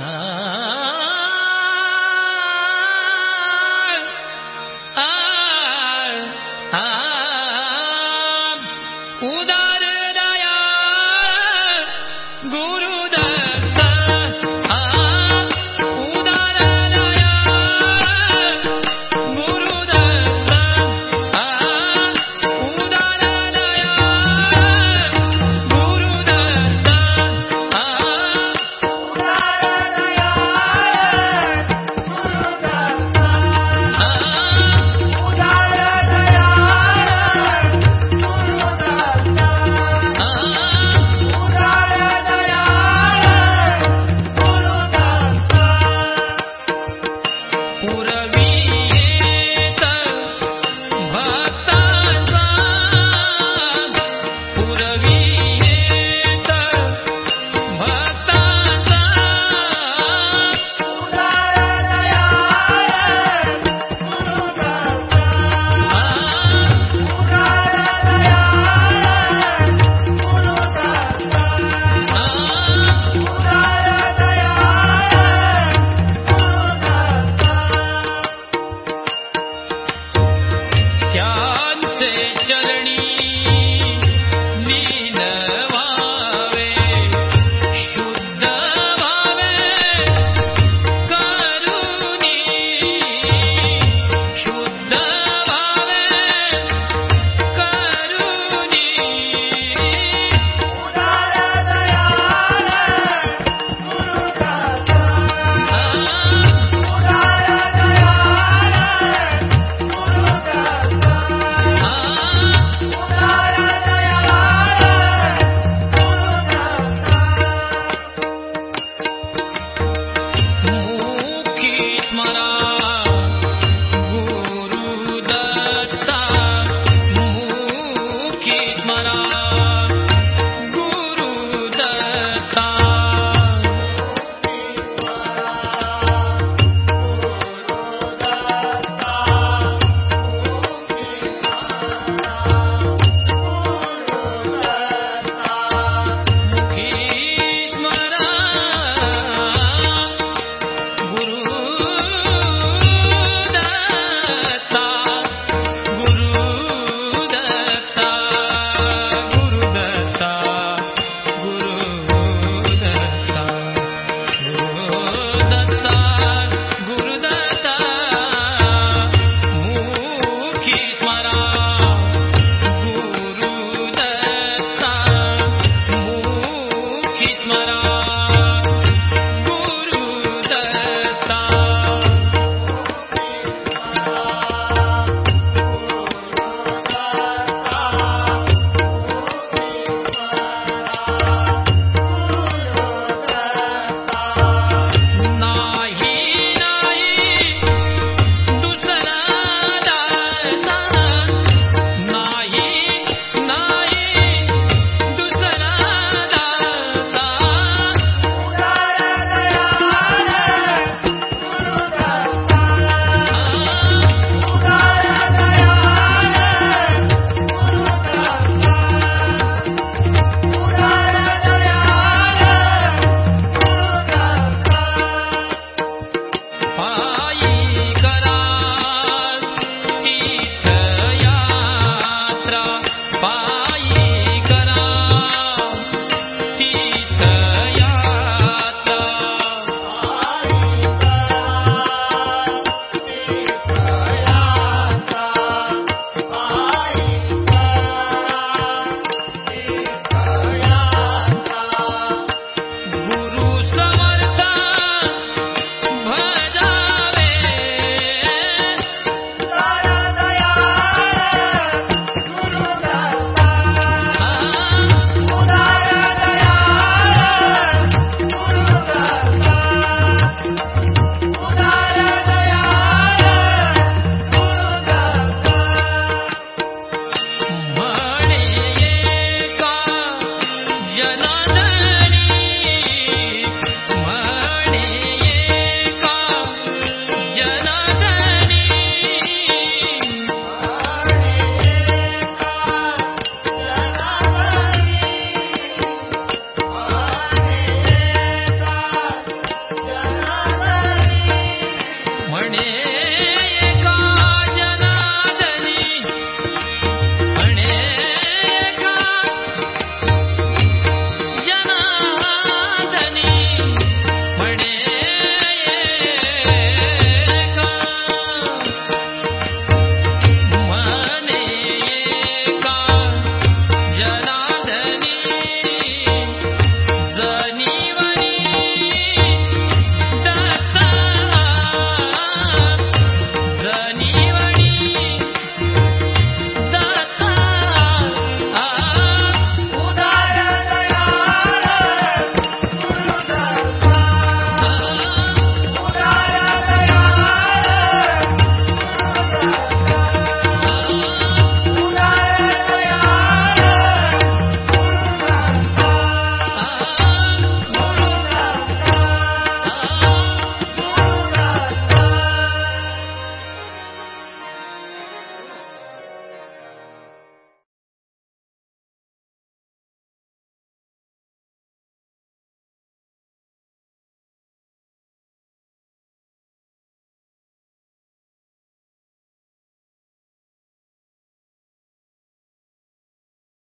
ಆ pura